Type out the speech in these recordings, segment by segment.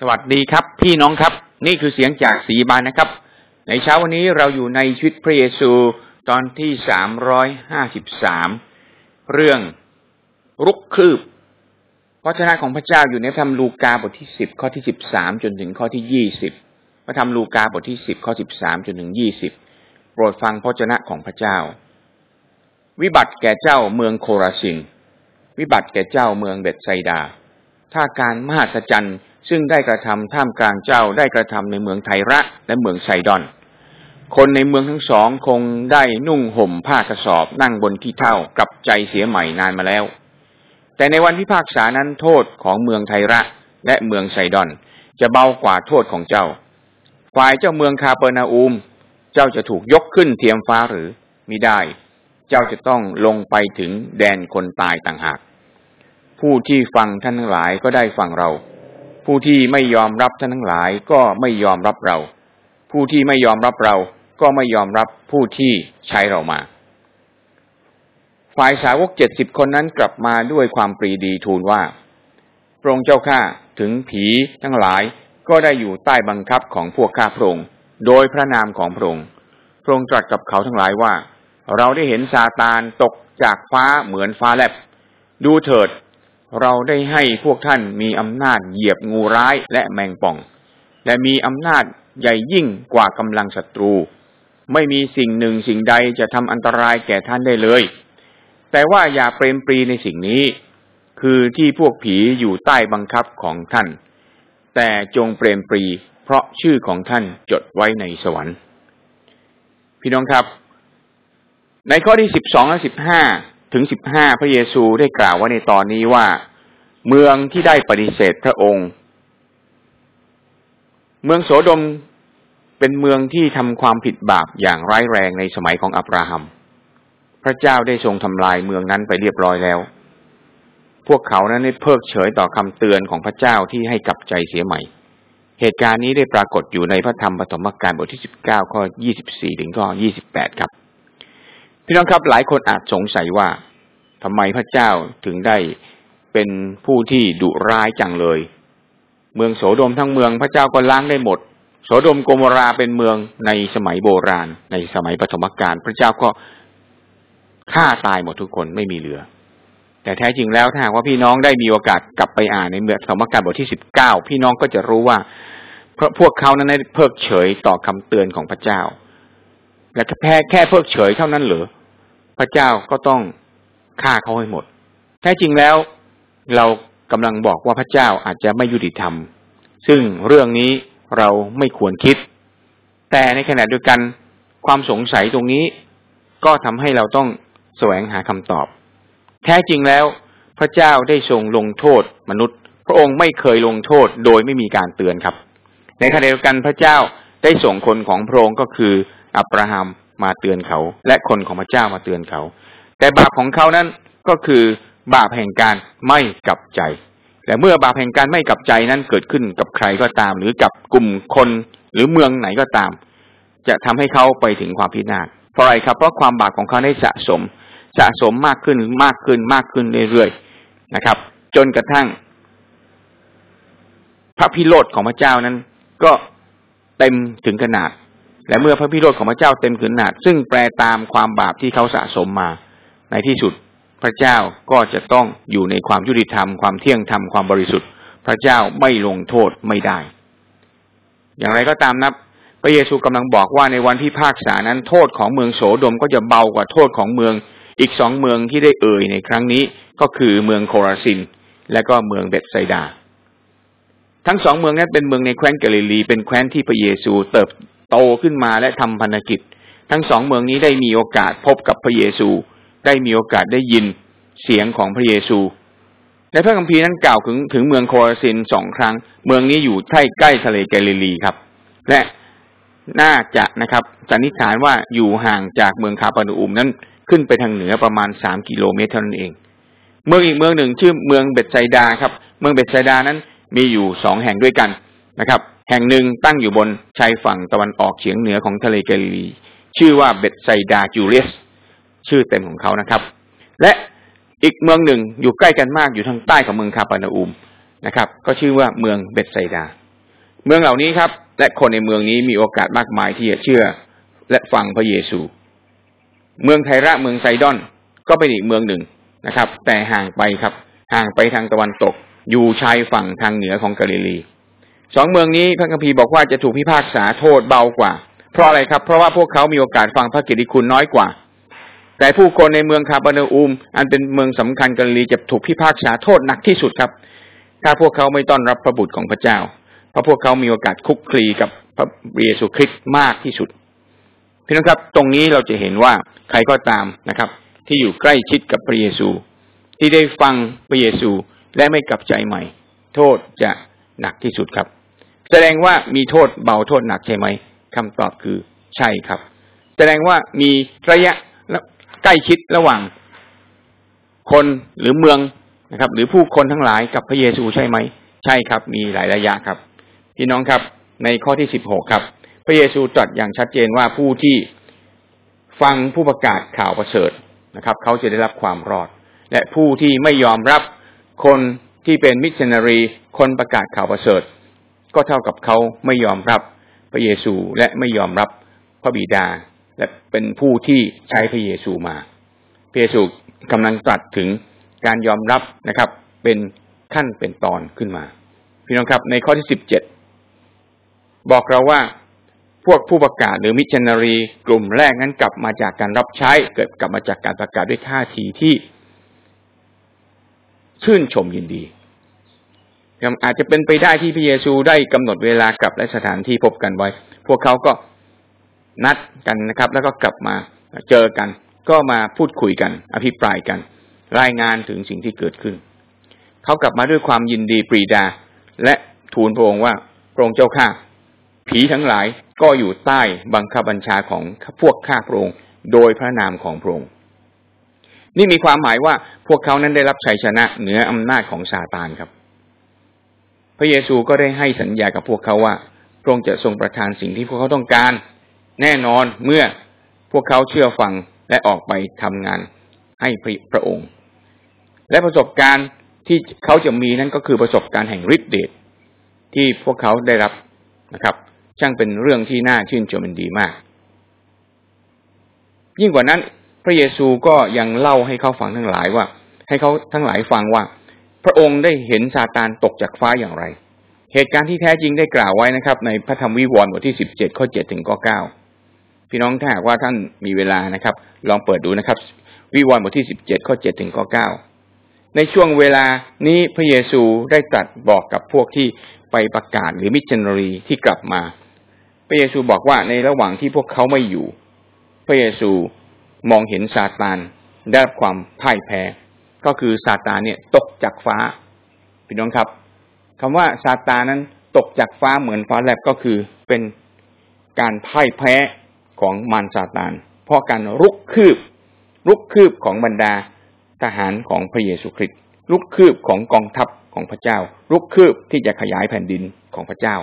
สวัสดีครับพี่น้องครับ นี่คือเสียงจากสีบานนะครับ ในเช้าวันนี้เราอยู่ในชีวิตพระเยซูตอนที่สามร้อยห้าสิบสามเรื่องรุกคืบพระชนะของพระเจ้าอยู่ในธรรมลูกาบทที่สิบข้อที่สิบสามจนถึงข้อที่ยี่สิบพระธรรมลูกาบทที่สิบข้อสิบสามจนถึงยี่สิบโปรดฟังพระชนะของพระเจ้า วิบัติแก่เจ้าเมืองโคราชิน วิบัติแก่เจ้าเมืองเบตไซดา ถ้าการมหัศจรรย์ ซึ่งได้กระทำท่ามกลางเจ้าได้กระทำในเมืองไทระและเมืองไซดอน คนในเมืองทั้งสองคงได้นุ่งห่มผ้ากระสอบนั่งบนที่เท่ากลับใจเสียใหม่นานมาแล้ว แต่ในวันพิพากษานั้นโทษของเมืองไทระและเมืองไซดอน จะเบากว่าโทษของเจ้า ฝ่ายเจ้าเมืองคาเปอร์นาอูม เจ้าจะถูกยกขึ้นเทียมฟ้าหรือมิได้ เจ้าจะต้องลงไปถึงแดนคนตายต่างหาก ผู้ที่ฟังท่านทั้งหลายก็ได้ฟังเรา ผู้ที่ไม่ยอมรับท่านทั้งหลายก็ไม่ยอมรับเรา ผู้ที่ไม่ยอมรับเราก็ไม่ยอมรับผู้ที่ใช้เรามา ฝ่ายสาวกเจ็ดสิบคนนั้นกลับมาด้วยความปรีดีทูลว่า พระองค์เจ้าข้าถึงผีทั้งหลายก็ได้อยู่ใต้บังคับของพวกข้าพระองค์โดยพระนามของพระองค์ พระองค์ตรัสกับเขาทั้งหลายว่า เราได้เห็นซาตานตกจากฟ้าเหมือนฟ้าแลบ ดูเถิด เราได้ให้พวกท่านมีอำนาจเหยียบงูร้ายและแมงป่อง และมีอำนาจใหญ่ยิ่งกว่ากำลังศัตรู ไม่มีสิ่งหนึ่งสิ่งใดจะทำอันตรายแก่ท่านได้เลย แต่ว่าอย่าเปรมปรีในสิ่งนี้ คือที่พวกผีอยู่ใต้บังคับของท่าน แต่จงเปรมปรี เพราะชื่อของท่านจดไว้ในสวรรค์ พี่น้องครับ ในข้อที่สิบสองและสิบห้า ถึงสิบห้าพระเยซูได้กล่าวว่าในตอนนี้ว่า เมืองที่ได้ปฏิเสธพระองค์ เมืองโสดมเป็นเมืองที่ทำความผิดบาปอย่างร้ายแรงในสมัยของอับราฮัม พระเจ้าได้ทรงทำลายเมืองนั้นไปเรียบร้อยแล้ว พวกเขานั้นได้เพิกเฉยต่อคำเตือนของพระเจ้าที่ให้กลับใจเสียใหม่ เหตุการณ์นี้ได้ปรากฏอยู่ในพระธรรมปฐมกาลบทที่สิบเก้าข้อยี่สิบสี่ถึงข้อยี่สิบแปดครับ พี่น้องครับหลายคนอาจสงสัยว่าทำไมพระเจ้าถึงได้เป็นผู้ที่ดุร้ายจังเลย เมืองโสโดมทั้งเมืองพระเจ้าก็ล้างได้หมด โสโดมโกมราเป็นเมืองในสมัยโบราณ ในสมัยปฐมกาลพระเจ้าก็ฆ่าตายหมดทุกคนไม่มีเหลือ แต่แท้จริงแล้วถ้าว่าพี่น้องได้มีโอกาสกลับไปอ่านในเมืองปฐมกาลบทที่สิบเก้าพี่น้องก็จะรู้ว่าเพราะพวกเขานั้นได้เพิกเฉยต่อคำเตือนของพระเจ้า และแค่แค่เพิกเฉยเท่านั้นเหรอ พระเจ้าก็ต้องฆ่าเขาให้หมด แท้จริงแล้วเรากำลังบอกว่าพระเจ้าอาจจะไม่ยุติธรรม ซึ่งเรื่องนี้เราไม่ควรคิด แต่ในขณะเดียวกันความสงสัยตรงนี้ก็ทำให้เราต้องแสวงหาคำตอบ แท้จริงแล้วพระเจ้าได้ทรงลงโทษมนุษย์ พระองค์ไม่เคยลงโทษโดยไม่มีการเตือนครับ ในขณะเดียวกันพระเจ้าได้ส่งคนของพระองค์ก็คืออับราฮัม มาเตือนเขา และคนของพระเจ้ามาเตือนเขา แต่บาปของเขานั้นก็คือบาปแห่งการไม่กลับใจ แต่เมื่อบาปแห่งการไม่กลับใจนั้นเกิดขึ้นกับใครก็ตาม หรือกับกลุ่มคนหรือเมืองไหนก็ตาม จะทำให้เขาไปถึงความพินาศเพราะอะไรครับเพราะความบาปของเขาได้สะสม สะสมมากขึ้นมากขึ้นมากขึ้นเรื่อยๆนะครับ จนกระทั่ง พระพิโรธของพระเจ้านั้นก็เต็มถึงขนาด และเมื่อพระพิโรธของพระเจ้าเต็มขืนหนาดซึ่งแปลตามความบาปที่เขาสะสมมา ในที่สุดพระเจ้าก็จะต้องอยู่ในความยุติธรรมความเที่ยงธรรมความบริสุทธิ์ พระเจ้าไม่ลงโทษไม่ได้ อย่างไรก็ตามนับพระเยซูกำลังบอกว่าในวันที่ภาคษานั้นโทษของเมืองโสดมก็จะเบากว่าโทษของเมืองอีกสองเมืองที่ได้เอ่ยในครั้งนี้ก็คือเมืองโคราซิน และก็เมืองเบตไซดา ทั้งสองเมืองนั้นเป็นเมืองในแคว้นกาลิลี เป็นแคว้นที่พระเยซูเติบ โตขึ้นมาและทำพันธกิจ ทั้งสองเมืองนี้ได้มีโอกาสพบกับพระเยซู ได้มีโอกาสได้ยินเสียงของพระเยซูในพระคัมภีร์นั้นกล่าวถึงถึงเมืองโคราซินสองครั้ง เมืองนี้อยู่ใกล้ใกล้ทะเลแกลิลีครับ และน่าจะนะครับสันนิษฐานว่าอยู่ห่างจากเมืองคาปานูอุมนั้นขึ้นไปทางเหนือประมาณสามกิโลเมตรเท่านั้นเอง เมืองอีกเมืองหนึ่งชื่อเมืองเบตไซดาครับ เมืองเบตไซดานั้นมีอยู่สองแห่งด้วยกันนะครับ แห่งหนึ่งตั้งอยู่บนชายฝั่งตะวันออกเฉียงเหนือของทะเลแกลิลี ชื่อว่าเบตไซดาจูเลียส ชื่อเต็มของเขานะครับ และอีกเมืองหนึ่งอยู่ใกล้กันมากอยู่ทางใต้ของเมืองคาปานาอุมนะครับ ก็ชื่อว่าเมืองเบตไซดา เมืองเหล่านี้ครับ และคนในเมืองนี้มีโอกาสมากมายที่จะเชื่อ และฟังพระเยซู เมืองไทระเมืองไซดอนก็เป็นอีกเมืองหนึ่งนะครับ แต่ห่างไปครับ ห่างไปทางตะวันตก อยู่ชายฝั่งทางเหนือของกาลิลี สองเมืองนี้พระคัมภีร์บอกว่าจะถูกพิพากษาโทษเบากว่า เพราะอะไรครับ เพราะว่าพวกเขามีโอกาสฟังพระกิติคุณน้อยกว่า แต่ผู้คนในเมืองคาบาเนอูม อันเป็นเมืองสำคัญกาลิลีจะถูกพิพากษาโทษหนักที่สุดครับ ถ้าพวกเขาไม่ต้อนรับพระบุตรของพระเจ้า เพราะพวกเขามีโอกาสคุกคลีกับพระเยซูคริสต์มากที่สุดพี่น้องครับ ตรงนี้เราจะเห็นว่าใครก็ตามนะครับ ที่อยู่ใกล้ชิดกับพระเยซู ที่ได้ฟังพระเยซูและไม่กลับใจใหม่ โทษจะหนักที่สุดครับ แสดงว่ามีโทษเบาโทษหนักใช่ไหมคำตอบคือใช่ครับ แสดงว่ามีระยะใกล้ชิดระหว่างคนหรือเมืองนะครับ หรือผู้คนทั้งหลายกับพระเยซูใช่ไหม ใช่ครับ มีหลายระยะครับ พี่น้องครับ ในข้อที่สิบหกครับ พระเยซูตรัสอย่างชัดเจนว่าผู้ที่ฟังผู้ประกาศข่าวประเสริฐนะครับ เขาจะได้รับความรอด และผู้ที่ไม่ยอมรับคนที่เป็นมิชชันนารี คนประกาศข่าวประเสริฐ ก็เท่ากับเขาไม่ยอมรับพระเยซูและไม่ยอมรับพระบิดา และเป็นผู้ที่ใช้พระเยซูมา พระเยซูกำลังตรัสถึงการยอมรับนะครับ เป็นขั้นเป็นตอนขึ้นมา พี่น้องครับ ในข้อที่สิบเจ็ดบอกเราว่าพวกผู้ประกาศหรือมิชชันนารีกลุ่มแรกนั้นกลับมาจากการรับใช้เกิดกลับมาจากการประกาศด้วยท่าทีที่ ชื่นชมยินดี อาจจะเป็นไปได้ที่พระเยซูได้กำหนดเวลากลับและสถานที่พบกันไว้ พวกเขาก็นัดกันนะครับ แล้วก็กลับมาเจอกัน ก็มาพูดคุยกัน อภิปรายกัน รายงานถึงสิ่งที่เกิดขึ้น เขากลับมาด้วยความยินดีปรีดา และทูลพระองค์ว่าพระองค์เจ้าข้าผีทั้งหลายก็อยู่ใต้บังคับบัญชาของพวกข้าพระองค์ โดยพระนามของพระองค์ นี่มีความหมายว่าพวกเขานั้นได้รับชัยชนะเหนืออำนาจของซาตานครับ พระเยซูก็ได้ให้สัญญากับพวกเขาว่าพระองค์จะทรงประทานสิ่งที่พวกเขาต้องการ แน่นอนเมื่อพวกเขาเชื่อฟังและออกไปทำงานให้พระองค์ และประสบการณ์ที่เขาจะมีนั่นก็คือประสบการณ์แห่งฤทธิเดชที่พวกเขาได้รับนะครับ ช่างเป็นเรื่องที่น่าชื่นชมเป็นดีมาก ยิ่งกว่านั้น พระเยซูก็ยังเล่าให้เขาฟังทั้งหลายว่า ให้เขาทั้งหลายฟังว่า พระองค์ได้เห็นซาตานตกจากฟ้าอย่างไร เหตุการณ์ที่แท้จริงได้กล่าวไว้นะครับ ในพระธรรมวิวรณ์บทที่สิบเจ็ดข้อเจ็ดถึงข้อเก้าพี่น้องถ้าหากว่าท่านมีเวลานะครับ ลองเปิดดูนะครับ วิวรณ์บทที่สิบเจ็ดข้อเจ็ดถึงข้อเก้าในช่วงเวลานี้พระเยซูได้ตรัสบอกกับพวกที่ไปประกาศหรือมิชชันนารีที่กลับมา พระเยซูบอกว่าในระหว่างที่พวกเขาไม่อยู่ พระเยซูมองเห็นซาตานได้รับความพ่ายแพ้ ก็คือซาตานเนี่ยตกจากฟ้าพี่น้องครับคำว่าซาตานนั้นตกจากฟ้าเหมือนฟ้าแลบก็คือเป็นการพ่ายแพ้ของมารซาตาน เพราะการรุกคืบรุกคืบของบรรดาทหารของพระเยซูคริสต์ลุกคืบของกองทัพของพระเจ้า ลุกคืบที่จะขยายแผ่นดินของพระเจ้า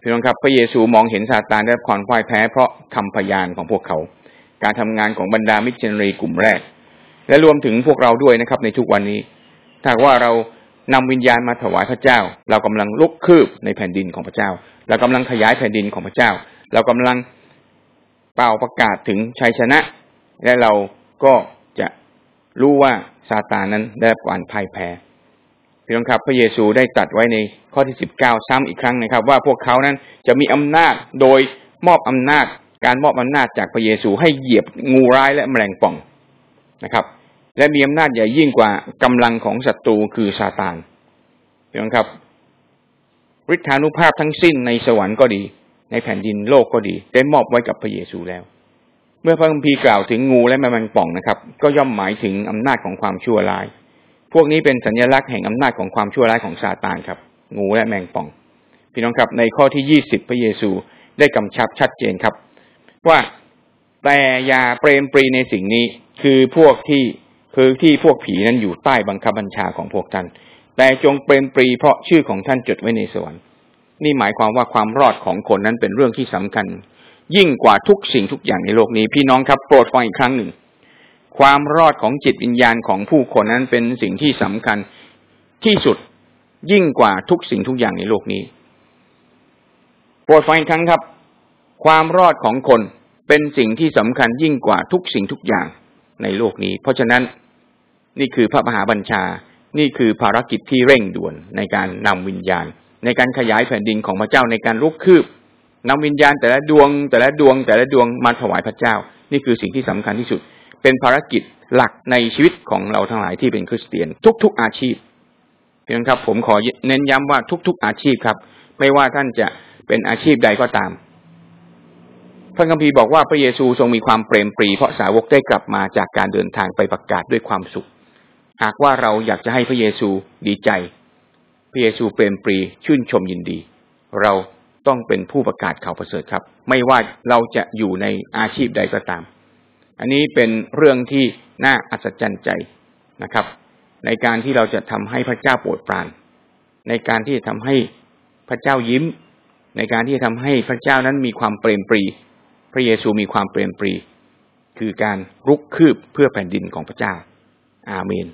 พี่น้องครับพระเยซูมองเห็นซาตานได้ความพ่ายแพ้ เพราะคำพยานของพวกเขา การทำงานของบรรดามิชชันนารีกลุ่มแรก และรวมถึงพวกเราด้วยนะครับ ในทุกวันนี้ถ้าว่าเรานำวิญญาณมาถวายพระเจ้า เรากำลังลุกคืบในแผ่นดินของพระเจ้า เรากำลังขยายแผ่นดินของพระเจ้า เรากำลังเป่าประกาศถึงชัยชนะ และเราก็จะรู้ว่าซาตานนั้นได้รับการพ่ายแพ้พี่น้องครับ พระเยซูได้ตรัสไว้ในข้อที่สิบเก้าซ้ำอีกครั้งนะครับ ว่าพวกเขานั้นจะมีอำนาจโดยมอบอำนาจการมอบอำนาจจากพระเยซูให้เหยียบงูร้ายและแมลงป่อง นะครับ และมีอำนาจใหญ่ยิ่งกว่ากำลังของศัตรูคือซาตานพี่น้องครับฤทธานุภาพทั้งสิ้นในสวรรค์ก็ดี ในแผ่นดินโลกก็ดี ได้มอบไว้กับพระเยซูแล้ว เมื่อพระคัมภีร์กล่าวถึงงูและแมงป่องนะครับ ก็ย่อมหมายถึงอำนาจของความชั่วร้าย พวกนี้เป็นสัญลักษณ์แห่งอำนาจของความชั่วร้ายของซาตานครับ งูและแมงป่อง พี่น้องครับในข้อที่ยี่สิบพระเยซูได้กำชับชัดเจนครับ ว่าแต่อย่าเปรมปรีในสิ่งนี้ คือพวกที่คือที่พวกผีนั้นอยู่ใต้บังคับบัญชาของพวกท่าน แต่จงเปรมปรีเพราะชื่อของท่านจดไว้ในสวรรค์ นี่หมายความว่าความรอดของคนนั้นเป็นเรื่องที่สำคัญ ยิ่งกว่าทุกสิ่งทุกอย่างในโลกนี้ พี่น้องครับโปรดฟังอีกครั้งหนึ่ง ความรอดของจิตวิญญาณของผู้คนนั้นเป็นสิ่งที่สำคัญที่สุดยิ่งกว่าทุกสิ่งทุกอย่างในโลกนี้ โปรดฟังอีกครั้งครับ ความรอดของคนเป็นสิ่งที่สำคัญยิ่งกว่าทุกสิ่งทุกอย่าง ในโลกนี้ เพราะฉะนั้นนี่คือพระมหาบัญชา นี่คือภารกิจที่เร่งด่วนในการนำวิญญาณ ในการขยายแผ่นดินของพระเจ้าในการลุกคืบนำวิญญาณแต่ละดวง แต่ละดวง แต่ละดวงมาถวายพระเจ้า นี่คือสิ่งที่สำคัญที่สุด เป็นภารกิจหลักในชีวิตของเราทั้งหลายที่เป็นคริสเตียน ทุก ๆอาชีพเพียงครับผมขอเน้นย้ำว่าทุก ๆอาชีพครับ ไม่ว่าท่านจะเป็นอาชีพใดก็ตาม พระคัมภีร์บอกว่าพระเยซูทรงมีความเปรมปรี เพราะสาวกได้กลับมาจากการเดินทางไปประกาศด้วยความสุข หากว่าเราอยากจะให้พระเยซูดีใจ พระเยซูเปรมปรีชื่นชมยินดี เราต้องเป็นผู้ประกาศข่าวประเสริฐครับ ไม่ว่าเราจะอยู่ในอาชีพใดก็ตาม อันนี้เป็นเรื่องที่น่าอัศจรรย์ใจนะครับ ในการที่เราจะทำให้พระเจ้าโปรดปราน ในการที่จะทำให้พระเจ้ายิ้ม ในการที่จะทำให้พระเจ้านั้นมีความเปรมปรี พระเยซูมีความเปลี่ยนปรี คือการรุกคืบเพื่อแผ่นดินของพระเจ้า อาเมน